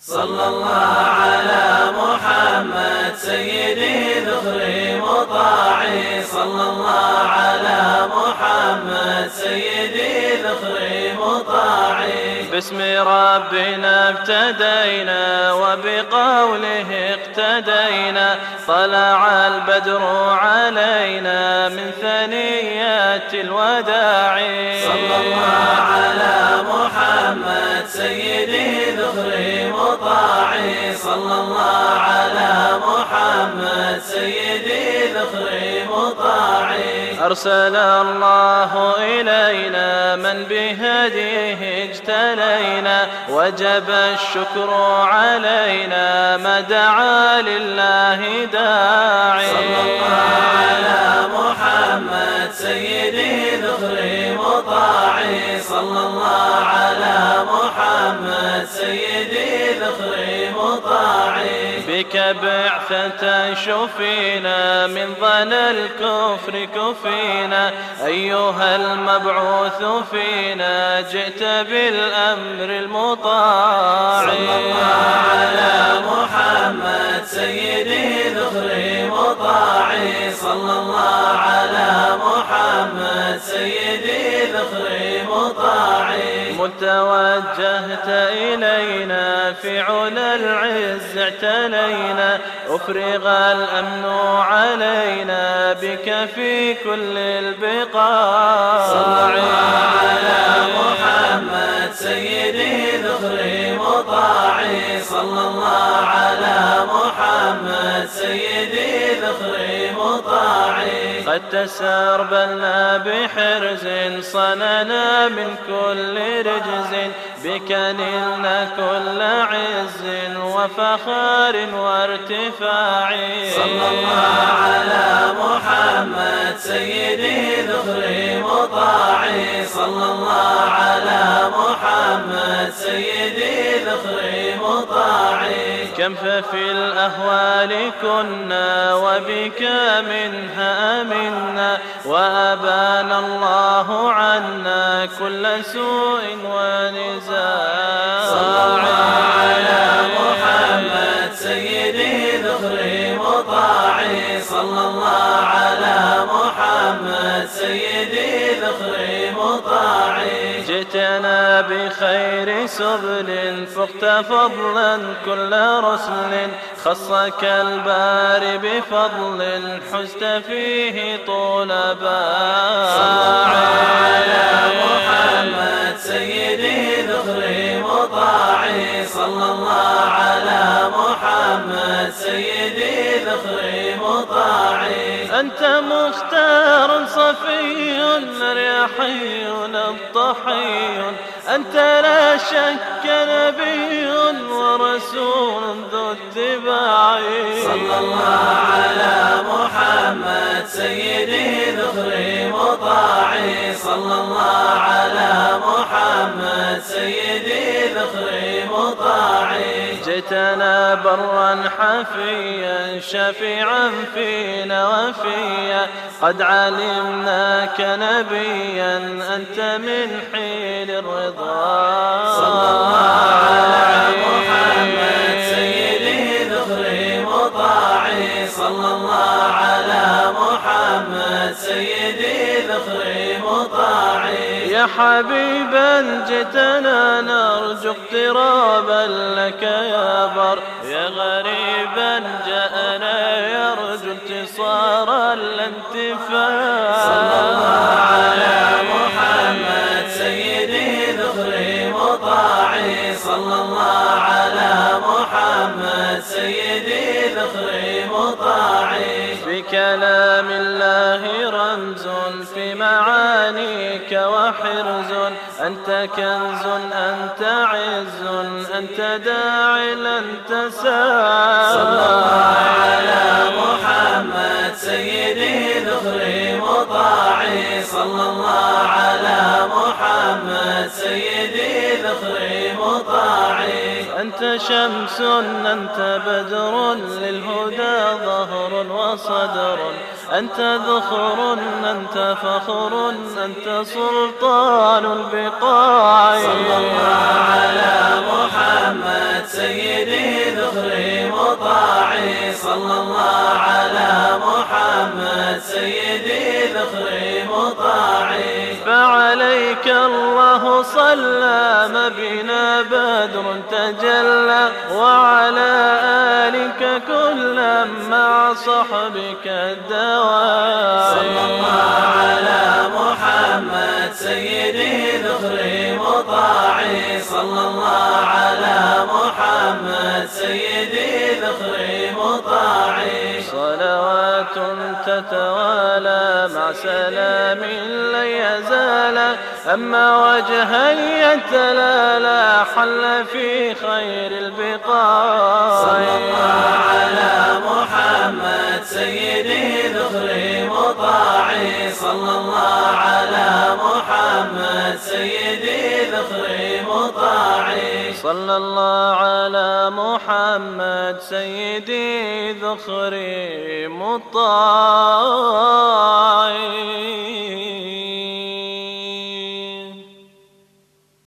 صلى الله على محمد سيدي ذخري مطاعي. صلى الله على محمد سيدي ذخري مطاعي. باسم ربنا ابتدينا وبقوله اقتدينا طلع البدر علينا من ثنيات الوداع. صلى الله على محمد سيدي ذخري مطاعي صلى الله على محمد سيدي مطاعي أرسل الله إلينا من بهديه اجتلينا وجب الشكر علينا ما دعا لله داعي. صلى الله على محمد سيدي ذخري مطاعي. صلى الله على محمد سيدي ذخري بك بعثة شفينا من ظن الكفر كفينا. أيها المبعوث فينا جئت بالأمر المطاع. صلى الله على محمد سيدي ذخري مطاعي صلى الله على محمد سيدي ذخري مطاعي. متوجهت إلينا في علا العز اعتلينا أفرغ الأمن علينا بك في كل البقاع. صلى الله على محمد سيدي ذخري مطاعي. صلى الله على محمد سيدي ذخري مطاعي. قد تسربلنا بحرز صننا من كل رجز. بك نلنا كل عز وفخار وارتفاع. صلى الله على محمد سيدي ذخري مطاعي. صلى الله على محمد سيدي ذخري مطاعي. كم ففي الأهوال كنا وبك منها أمنا وأبان الله عنا كل سوء ونزاع. صلى الله على محمد سيدي ذخري مطاعي صلى الله على محمد سيدي ذخري جئتنا بخير سبل فقت فضلا كل رسل. خصك الباري بفضل حزت فيه طول باع على محمد سيدي ذخري مطاعي صلى الله على محمد سيدي ذخري أنت مختار صفي رياحي الضحي أنت لا شك نبي ورسول ذو اتباع. صلى الله على محمد سيدي ذخري مطاعي صلى الله على محمد سيدي ذخري مطاعي جئتنا برا حفيا شفيعا فينا وفيا. قد علمناك نبيا أنت من حيل الرضا. صلى الله على محمد سيدي ذخري مطاعي صلى الله على محمد سيدي ذخري مطاعي يا حبيبا جئتنا نرجو اقترابا لك يا بر. يا غريبا جاءنا يرجو انتصارا الانتفاع صلى الله على محمد سيدي ذخري مطاعي. صلى الله على محمد سيدي ذخري مطاعي. بكلام الله رمز في وحرز أنت كنز أنت عز أنت داعي لن تساع صلى الله على محمد سيدي صلى الله على محمد سيدي ذخري مطاعي. أنت شمس أنت بدر للهدى ظهر وصدر. أنت ذخر أنت فخر أنت سلطان البقاع. صلى الله على محمد سيدي ذخري مطاعي. صلى الله على محمد سيدي ذخري فعليك الله صلى ما بنا بدر تجلى وعلى آلك كلا مع صحبك الدواء. صلى الله على محمد سيدي ذخري مطاعي صلى الله على محمد سيدي ذخري مطاعي صلوات تتوالى مع سلام لن يزال. أما وجها يتلالى حل في خير البقاع. صلى الله على محمد. سيدي ذخري مطاعي صلى الله على محمد. سيدي ذخري مطاعي. صلى الله على محمد. سيدي ذخري مطاع